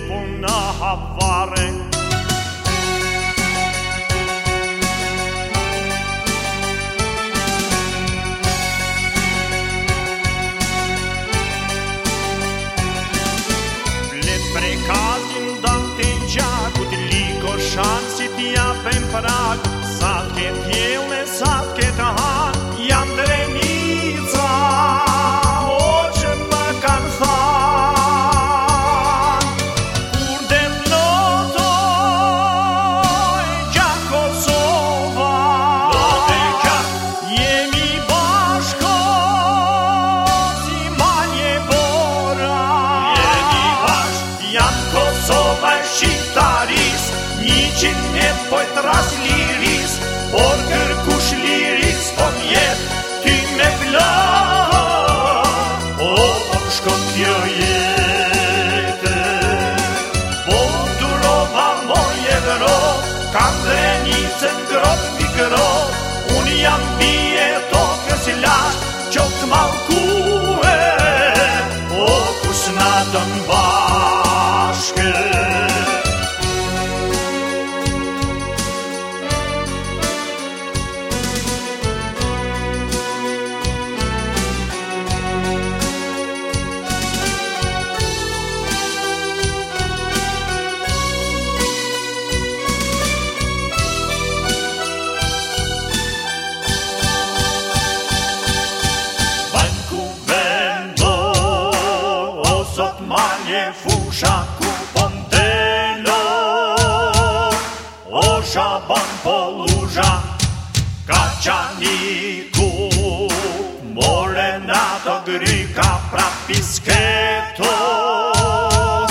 puná havare. Le prekazim da te čakut, liko šansi ti ja pem prag, sad ket Shqiptaris, një qenë një pojt ras një Por kërkush një lisë, po mjetë. panie w uszaku bondyno, o po poluża, kacianiku, molena do gryka o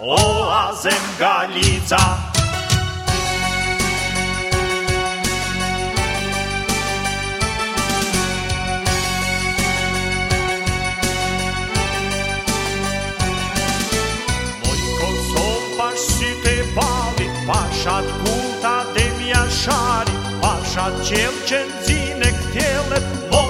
oazem galica, bali Pashat kuta dhe mja shari Pashat qelë që nëzine këtjelet mo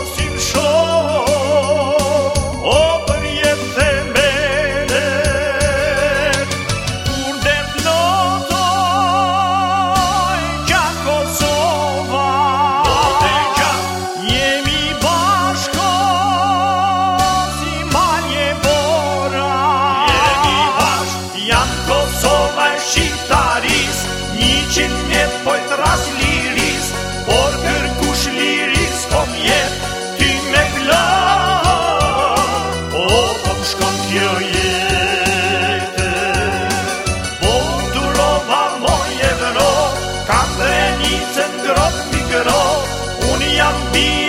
Pojt ras liris Por kër kush liris Kom jetë Ti me glatë O, kom po shkom kjo jetë Pojt uroba Moj e vërë Ka prej Mi unë jam bi